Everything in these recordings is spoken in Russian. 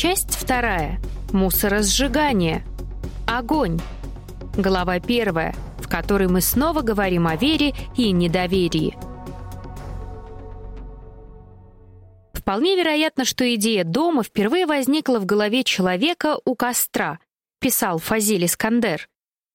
Часть вторая. Мусоросжигание. Огонь. Глава первая, в которой мы снова говорим о вере и недоверии. Вполне вероятно, что идея дома впервые возникла в голове человека у костра, писал Фазиль Искандер.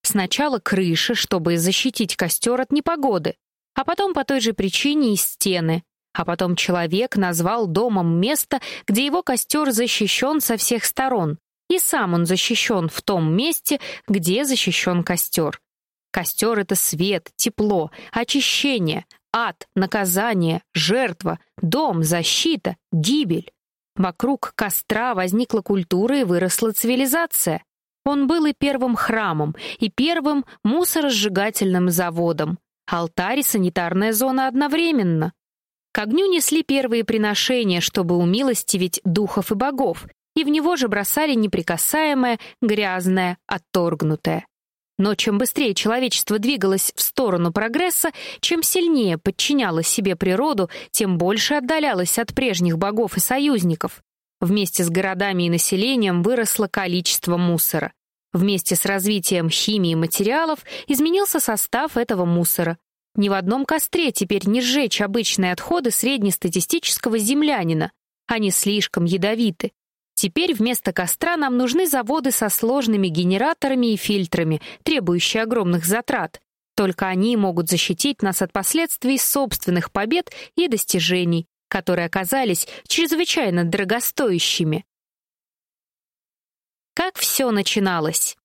Сначала крыша, чтобы защитить костер от непогоды, а потом по той же причине и стены, а потом человек назвал домом место, где его костер защищен со всех сторон, и сам он защищен в том месте, где защищен костер. Костер — это свет, тепло, очищение, ад, наказание, жертва, дом, защита, гибель. Вокруг костра возникла культура и выросла цивилизация. Он был и первым храмом, и первым мусоросжигательным заводом. Алтарь и санитарная зона одновременно. К огню несли первые приношения, чтобы умилостивить духов и богов, и в него же бросали неприкасаемое, грязное, отторгнутое. Но чем быстрее человечество двигалось в сторону прогресса, чем сильнее подчиняло себе природу, тем больше отдалялось от прежних богов и союзников. Вместе с городами и населением выросло количество мусора. Вместе с развитием химии материалов изменился состав этого мусора. Ни в одном костре теперь не сжечь обычные отходы среднестатистического землянина. Они слишком ядовиты. Теперь вместо костра нам нужны заводы со сложными генераторами и фильтрами, требующие огромных затрат. Только они могут защитить нас от последствий собственных побед и достижений, которые оказались чрезвычайно дорогостоящими. Как все начиналось?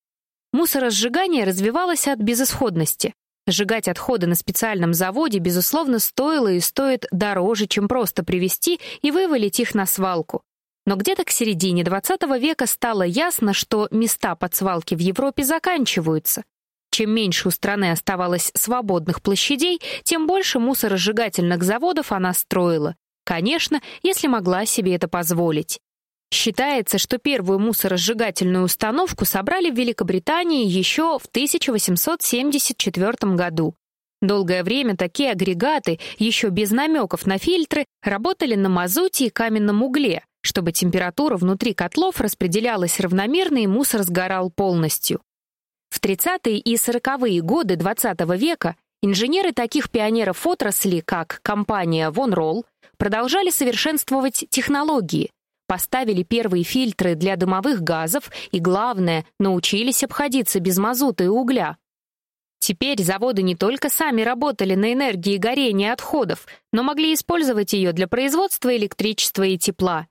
Мусоросжигание развивалось от безысходности. Сжигать отходы на специальном заводе, безусловно, стоило и стоит дороже, чем просто привезти и вывалить их на свалку. Но где-то к середине XX века стало ясно, что места под свалки в Европе заканчиваются. Чем меньше у страны оставалось свободных площадей, тем больше мусоросжигательных заводов она строила. Конечно, если могла себе это позволить. Считается, что первую мусоросжигательную установку собрали в Великобритании еще в 1874 году. Долгое время такие агрегаты, еще без намеков на фильтры, работали на мазуте и каменном угле, чтобы температура внутри котлов распределялась равномерно и мусор сгорал полностью. В 30-е и 40-е годы XX -го века инженеры таких пионеров отрасли, как компания Von Roll, продолжали совершенствовать технологии, поставили первые фильтры для дымовых газов и, главное, научились обходиться без мазута и угля. Теперь заводы не только сами работали на энергии горения отходов, но могли использовать ее для производства электричества и тепла.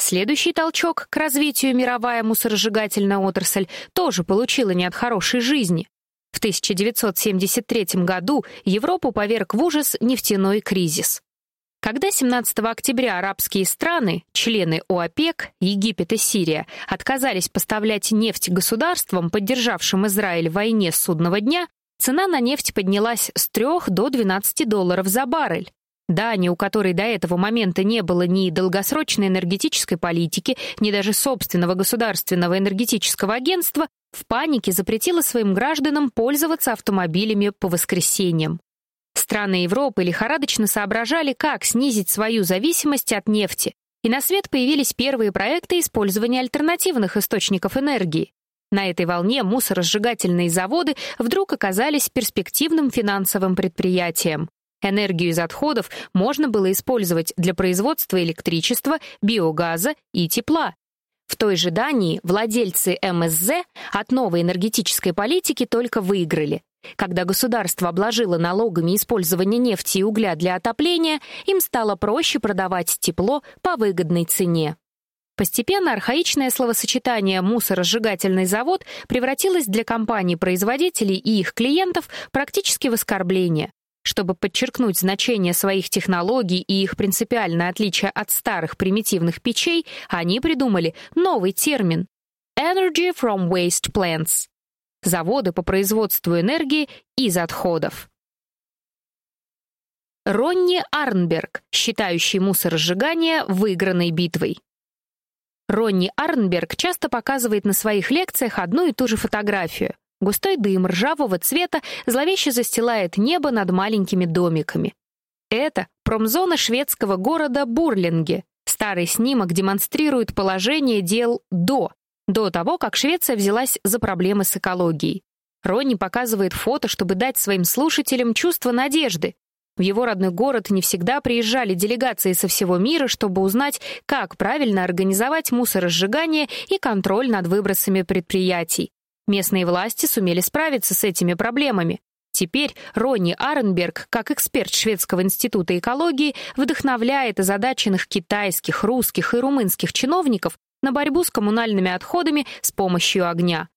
Следующий толчок к развитию мировая мусоросжигательная отрасль тоже получила не от хорошей жизни. В 1973 году Европу поверг в ужас нефтяной кризис. Когда 17 октября арабские страны, члены ОАПЕК, Египет и Сирия, отказались поставлять нефть государствам, поддержавшим Израиль в войне судного дня, цена на нефть поднялась с 3 до 12 долларов за баррель. Дания, у которой до этого момента не было ни долгосрочной энергетической политики, ни даже собственного государственного энергетического агентства, в панике запретила своим гражданам пользоваться автомобилями по воскресеньям. Страны Европы лихорадочно соображали, как снизить свою зависимость от нефти, и на свет появились первые проекты использования альтернативных источников энергии. На этой волне мусоросжигательные заводы вдруг оказались перспективным финансовым предприятием. Энергию из отходов можно было использовать для производства электричества, биогаза и тепла. В той же Дании владельцы МСЗ от новой энергетической политики только выиграли. Когда государство обложило налогами использование нефти и угля для отопления, им стало проще продавать тепло по выгодной цене. Постепенно архаичное словосочетание «мусоросжигательный завод» превратилось для компаний-производителей и их клиентов практически в оскорбление. Чтобы подчеркнуть значение своих технологий и их принципиальное отличие от старых примитивных печей, они придумали новый термин «Energy from Waste Plants» заводы по производству энергии из отходов. Ронни Арнберг, считающий мусоросжигание выигранной битвой. Ронни Арнберг часто показывает на своих лекциях одну и ту же фотографию. Густой дым ржавого цвета зловеще застилает небо над маленькими домиками. Это промзона шведского города Бурлинге, Старый снимок демонстрирует положение дел до, до того, как Швеция взялась за проблемы с экологией. Ронни показывает фото, чтобы дать своим слушателям чувство надежды. В его родной город не всегда приезжали делегации со всего мира, чтобы узнать, как правильно организовать мусоросжигание и контроль над выбросами предприятий. Местные власти сумели справиться с этими проблемами. Теперь Ронни Аренберг, как эксперт Шведского института экологии, вдохновляет озадаченных китайских, русских и румынских чиновников на борьбу с коммунальными отходами с помощью огня.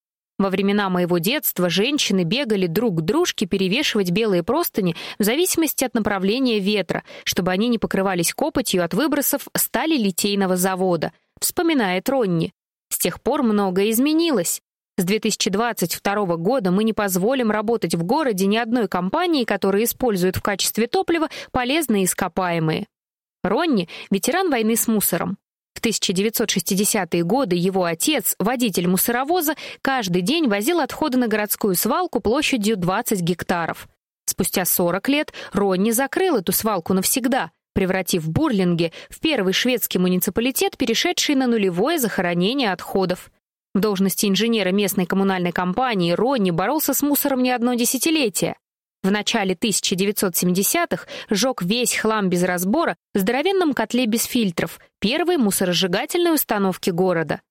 Во времена моего детства женщины бегали друг к дружке перевешивать белые простыни в зависимости от направления ветра, чтобы они не покрывались копотью от выбросов стали литейного завода, вспоминает Ронни. С тех пор многое изменилось. С 2022 года мы не позволим работать в городе ни одной компании, которая использует в качестве топлива полезные ископаемые. Ронни — ветеран войны с мусором. В 1960-е годы его отец, водитель мусоровоза, каждый день возил отходы на городскую свалку площадью 20 гектаров. Спустя 40 лет Ронни закрыл эту свалку навсегда, превратив Бурлинге в первый шведский муниципалитет, перешедший на нулевое захоронение отходов. В должности инженера местной коммунальной компании Ронни боролся с мусором не одно десятилетие. В начале 1970-х сжег весь хлам без разбора в здоровенном котле без фильтров, первой мусоросжигательной установки города.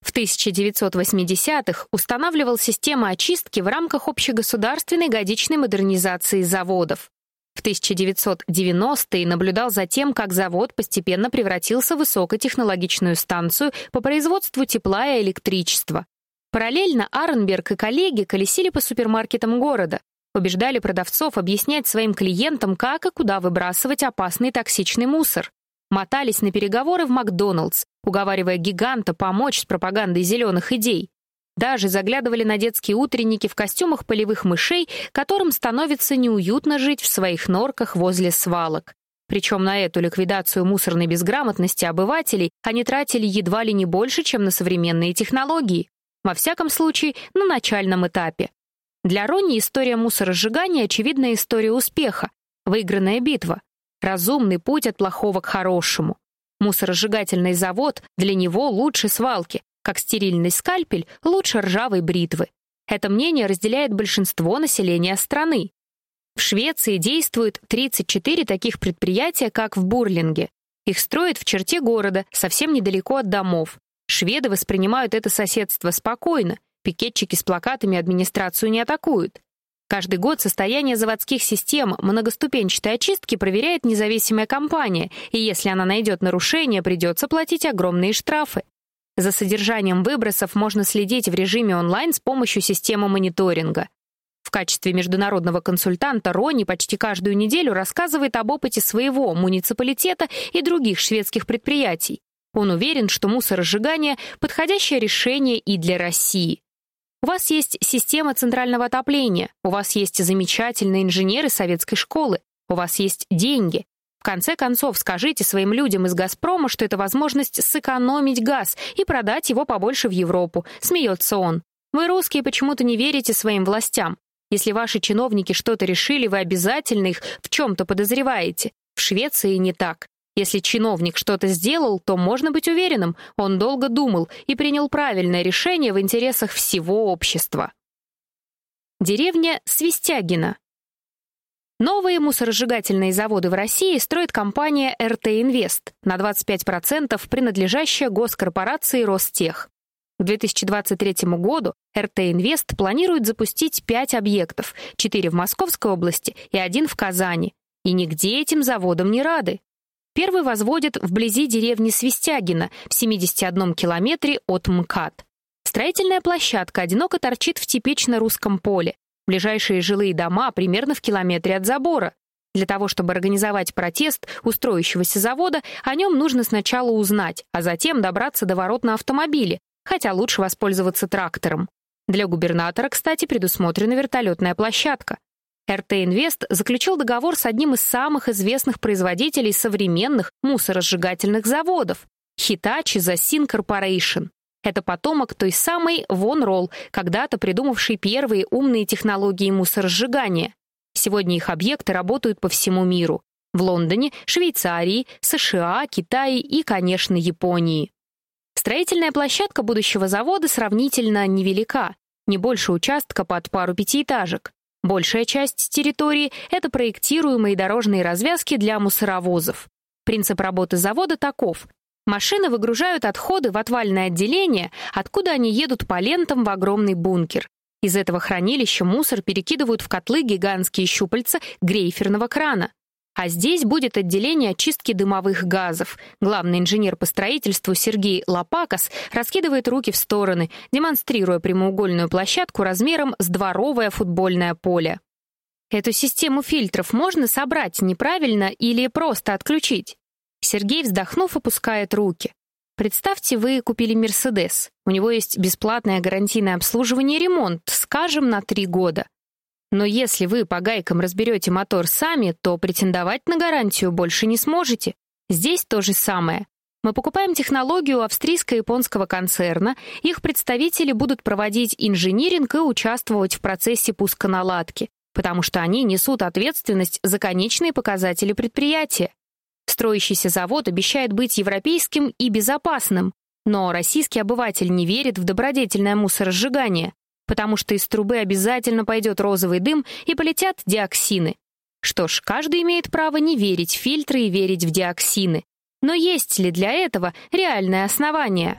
В 1980-х устанавливал систему очистки в рамках общегосударственной годичной модернизации заводов. В 1990-е наблюдал за тем, как завод постепенно превратился в высокотехнологичную станцию по производству тепла и электричества. Параллельно Аренберг и коллеги колесили по супермаркетам города, Убеждали продавцов объяснять своим клиентам, как и куда выбрасывать опасный токсичный мусор. Мотались на переговоры в Макдоналдс, уговаривая гиганта помочь с пропагандой зеленых идей. Даже заглядывали на детские утренники в костюмах полевых мышей, которым становится неуютно жить в своих норках возле свалок. Причем на эту ликвидацию мусорной безграмотности обывателей они тратили едва ли не больше, чем на современные технологии. Во всяком случае, на начальном этапе. Для Ронни история мусоросжигания — очевидная история успеха, выигранная битва, разумный путь от плохого к хорошему. Мусоросжигательный завод для него лучше свалки, как стерильный скальпель лучше ржавой бритвы. Это мнение разделяет большинство населения страны. В Швеции действует 34 таких предприятия, как в Бурлинге. Их строят в черте города, совсем недалеко от домов. Шведы воспринимают это соседство спокойно, Пикетчики с плакатами администрацию не атакуют. Каждый год состояние заводских систем многоступенчатой очистки проверяет независимая компания, и если она найдет нарушение, придется платить огромные штрафы. За содержанием выбросов можно следить в режиме онлайн с помощью системы мониторинга. В качестве международного консультанта Рони почти каждую неделю рассказывает об опыте своего муниципалитета и других шведских предприятий. Он уверен, что мусоросжигание — подходящее решение и для России. У вас есть система центрального отопления, у вас есть замечательные инженеры советской школы, у вас есть деньги. В конце концов, скажите своим людям из «Газпрома», что это возможность сэкономить газ и продать его побольше в Европу. Смеется он. Вы, русские, почему-то не верите своим властям. Если ваши чиновники что-то решили, вы обязательно их в чем-то подозреваете. В Швеции не так. Если чиновник что-то сделал, то можно быть уверенным, он долго думал и принял правильное решение в интересах всего общества. Деревня Свистягина. Новые мусоросжигательные заводы в России строит компания РТ Инвест, на 25% принадлежащая госкорпорации Ростех. К 2023 году РТ Инвест планирует запустить 5 объектов, 4 в Московской области и один в Казани. И нигде этим заводам не рады. Первый возводят вблизи деревни Свистягина в 71 километре от МКАД. Строительная площадка одиноко торчит в типично русском поле. Ближайшие жилые дома примерно в километре от забора. Для того, чтобы организовать протест устроящегося завода, о нем нужно сначала узнать, а затем добраться до ворот на автомобиле, хотя лучше воспользоваться трактором. Для губернатора, кстати, предусмотрена вертолетная площадка. РТ Инвест заключил договор с одним из самых известных производителей современных мусоросжигательных заводов — Hitachi Zasin Corporation. Это потомок той самой Von Roll, когда-то придумавшей первые умные технологии мусоросжигания. Сегодня их объекты работают по всему миру. в Лондоне, Швейцарии, США, Китае и, конечно, Японии. Строительная площадка будущего завода сравнительно невелика, не больше участка под пару пятиэтажек. Большая часть территории — это проектируемые дорожные развязки для мусоровозов. Принцип работы завода таков. Машины выгружают отходы в отвальное отделение, откуда они едут по лентам в огромный бункер. Из этого хранилища мусор перекидывают в котлы гигантские щупальца грейферного крана. А здесь будет отделение очистки дымовых газов. Главный инженер по строительству Сергей Лопакос раскидывает руки в стороны, демонстрируя прямоугольную площадку размером с дворовое футбольное поле. Эту систему фильтров можно собрать неправильно или просто отключить? Сергей, вздохнув, опускает руки. Представьте, вы купили «Мерседес». У него есть бесплатное гарантийное обслуживание и ремонт, скажем, на три года. Но если вы по гайкам разберете мотор сами, то претендовать на гарантию больше не сможете. Здесь то же самое. Мы покупаем технологию австрийско-японского концерна, их представители будут проводить инжиниринг и участвовать в процессе пусконаладки, потому что они несут ответственность за конечные показатели предприятия. Строящийся завод обещает быть европейским и безопасным, но российский обыватель не верит в добродетельное мусоросжигание, потому что из трубы обязательно пойдет розовый дым и полетят диоксины. Что ж, каждый имеет право не верить в фильтры и верить в диоксины. Но есть ли для этого реальное основание?